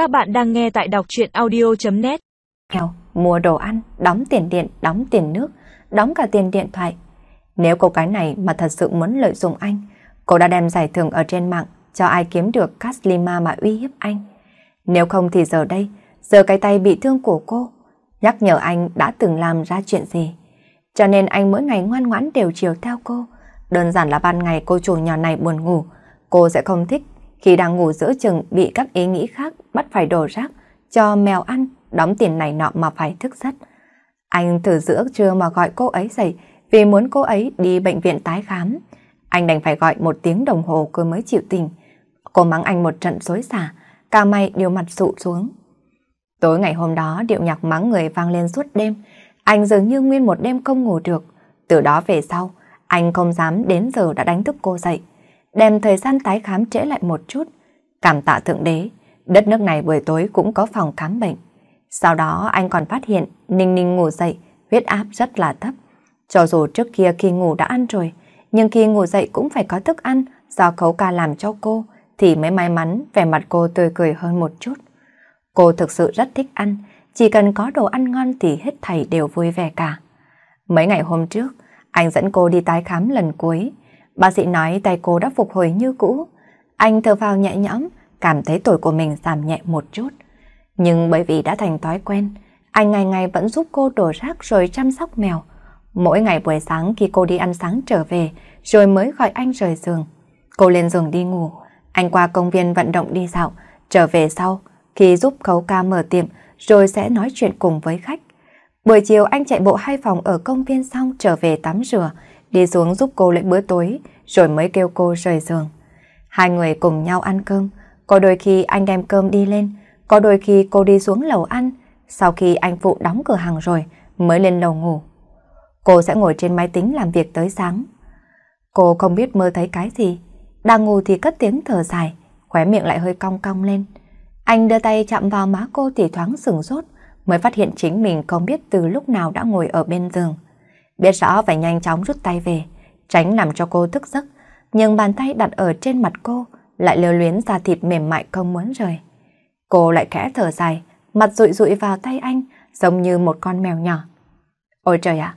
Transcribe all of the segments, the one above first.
Các bạn đang nghe tại đọc chuyện audio.net Nghèo, mua đồ ăn, đóng tiền điện, đóng tiền nước, đóng cả tiền điện thoại. Nếu cô cái này mà thật sự muốn lợi dụng anh, cô đã đem giải thưởng ở trên mạng cho ai kiếm được Caslima mà uy hiếp anh. Nếu không thì giờ đây, giờ cái tay bị thương của cô, nhắc nhở anh đã từng làm ra chuyện gì. Cho nên anh mỗi ngày ngoan ngoãn đều chiều theo cô. Đơn giản là ban ngày cô chủ nhỏ này buồn ngủ, cô sẽ không thích khi đang ngủ giữa chừng bị các ý nghĩ khác bắt phải đổ rác, cho mèo ăn, đóng tiền này nọ mà phải thức giấc. Anh thử giữa trưa mà gọi cô ấy dậy vì muốn cô ấy đi bệnh viện tái khám. Anh đành phải gọi một tiếng đồng hồ cô mới chịu tình. Cô mắng anh một trận xối xả, cả mày đều mặt sụ xuống. Tối ngày hôm đó điệu nhạc mắng người vang lên suốt đêm, anh dường như nguyên một đêm không ngủ được. Từ đó về sau, anh không dám đến giờ đã đánh thức cô dậy đem thời gian tái khám trễ lại một chút. Cảm tạ thượng đế, đất nước này buổi tối cũng có phòng khám bệnh. Sau đó anh còn phát hiện Ninh Ninh ngủ dậy, huyết áp rất là thấp. Cho dù trước kia khi ngủ đã ăn rồi, nhưng khi ngủ dậy cũng phải có thức ăn do khấu ca làm cho cô, thì mới may mắn vẻ mặt cô tươi cười hơn một chút. Cô thực sự rất thích ăn, chỉ cần có đồ ăn ngon thì hết thảy đều vui vẻ cả. Mấy ngày hôm trước, anh dẫn cô đi tái khám lần cuối, Bác sĩ nói tay cô đã phục hồi như cũ. Anh thở vào nhẹ nhõm, cảm thấy tuổi của mình giảm nhẹ một chút. Nhưng bởi vì đã thành thói quen, anh ngày ngày vẫn giúp cô đổ rác rồi chăm sóc mèo. Mỗi ngày buổi sáng khi cô đi ăn sáng trở về, rồi mới gọi anh rời giường. Cô lên giường đi ngủ, anh qua công viên vận động đi dạo, trở về sau, khi giúp khấu ca mở tiệm, rồi sẽ nói chuyện cùng với khách. Buổi chiều anh chạy bộ hai phòng ở công viên xong trở về tắm rửa, đi xuống giúp cô lấy bữa tối, rồi mới kêu cô rời giường. Hai người cùng nhau ăn cơm, có đôi khi anh đem cơm đi lên, có đôi khi cô đi xuống lầu ăn, sau khi anh phụ đóng cửa hàng rồi mới lên lầu ngủ. Cô sẽ ngồi trên máy tính làm việc tới sáng. Cô không biết mơ thấy cái gì, đang ngủ thì cất tiếng thở dài, khóe miệng lại hơi cong cong lên. Anh đưa tay chạm vào má cô thì thoáng sừng sốt, mới phát hiện chính mình không biết từ lúc nào đã ngồi ở bên giường. Biết rõ phải nhanh chóng rút tay về, tránh làm cho cô thức giấc, nhưng bàn tay đặt ở trên mặt cô lại lưu luyến da thịt mềm mại không muốn rời. Cô lại khẽ thở dài, mặt rụi rụi vào tay anh, giống như một con mèo nhỏ. Ôi trời ạ,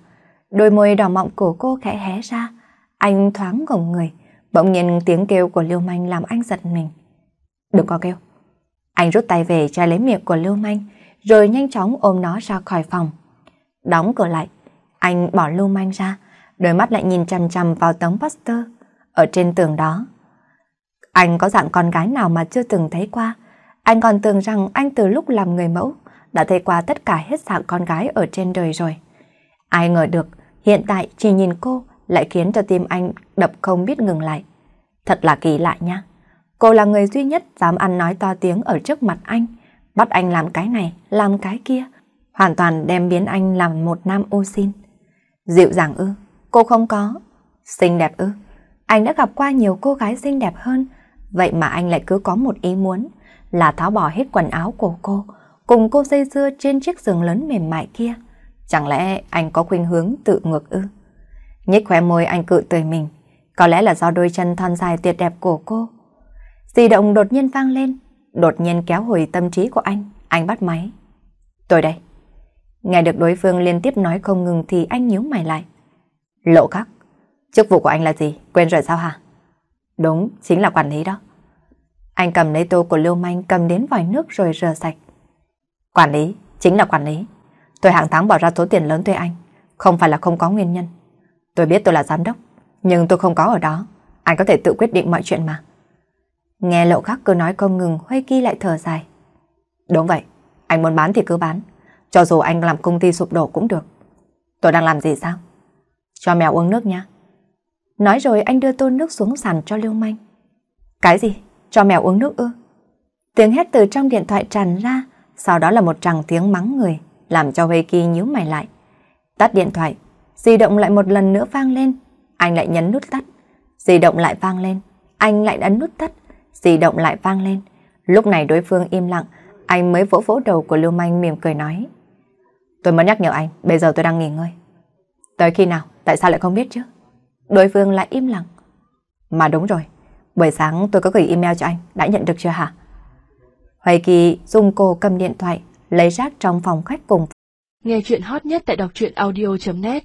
đôi môi đỏ mọng của cô khẽ hé ra, anh thoáng gồng người, bỗng nhiên tiếng kêu của Lưu Manh làm anh giật mình. Đừng có kêu. Anh rút tay về che lấy miệng của Lưu Manh, rồi nhanh chóng ôm nó ra khỏi phòng. Đóng cửa lại, anh bỏ lưu manh ra, đôi mắt lại nhìn chằm chằm vào tấm poster ở trên tường đó. Anh có dạng con gái nào mà chưa từng thấy qua. Anh còn tưởng rằng anh từ lúc làm người mẫu đã thấy qua tất cả hết dạng con gái ở trên đời rồi. Ai ngờ được, hiện tại chỉ nhìn cô lại khiến cho tim anh đập không biết ngừng lại. Thật là kỳ lạ nha. Cô là người duy nhất dám ăn nói to tiếng ở trước mặt anh, bắt anh làm cái này, làm cái kia, hoàn toàn đem biến anh làm một nam ô xin. Dịu dàng ư? Cô không có. Xinh đẹp ư? Anh đã gặp qua nhiều cô gái xinh đẹp hơn, vậy mà anh lại cứ có một ý muốn là tháo bỏ hết quần áo của cô, cùng cô dây dưa trên chiếc giường lớn mềm mại kia. Chẳng lẽ anh có khuynh hướng tự ngược ư? Nhếch khóe môi anh cự tươi mình, có lẽ là do đôi chân thon dài tuyệt đẹp của cô. Di động đột nhiên vang lên, đột nhiên kéo hồi tâm trí của anh, anh bắt máy. Tôi đây. Nghe được đối phương liên tiếp nói không ngừng thì anh nhíu mày lại. Lộ khắc, chức vụ của anh là gì? Quên rồi sao hả? Đúng, chính là quản lý đó. Anh cầm lấy tô của Lưu Manh cầm đến vòi nước rồi rửa sạch. Quản lý, chính là quản lý. Tôi hàng tháng bỏ ra số tiền lớn thuê anh, không phải là không có nguyên nhân. Tôi biết tôi là giám đốc, nhưng tôi không có ở đó. Anh có thể tự quyết định mọi chuyện mà. Nghe lộ khắc cứ nói không ngừng, Huy Kỳ lại thở dài. Đúng vậy, anh muốn bán thì cứ bán. Cho dù anh làm công ty sụp đổ cũng được. Tôi đang làm gì sao? Cho mèo uống nước nha. Nói rồi anh đưa tô nước xuống sàn cho Lưu Manh. Cái gì? Cho mèo uống nước ư? Tiếng hét từ trong điện thoại tràn ra, sau đó là một tràng tiếng mắng người, làm cho Huê Kỳ nhíu mày lại. Tắt điện thoại, di động lại một lần nữa vang lên, anh lại nhấn nút tắt. Di động lại vang lên, anh lại ấn nút tắt, di động lại vang lên. Lúc này đối phương im lặng, anh mới vỗ vỗ đầu của Lưu Manh mỉm cười nói. Tôi muốn nhắc nhở anh, bây giờ tôi đang nghỉ ngơi. Tới khi nào, tại sao lại không biết chứ? Đối phương lại im lặng. Mà đúng rồi, buổi sáng tôi có gửi email cho anh, đã nhận được chưa hả? Hoài Kỳ dùng cô cầm điện thoại, lấy rác trong phòng khách cùng. Nghe chuyện hot nhất tại đọc truyện audio.net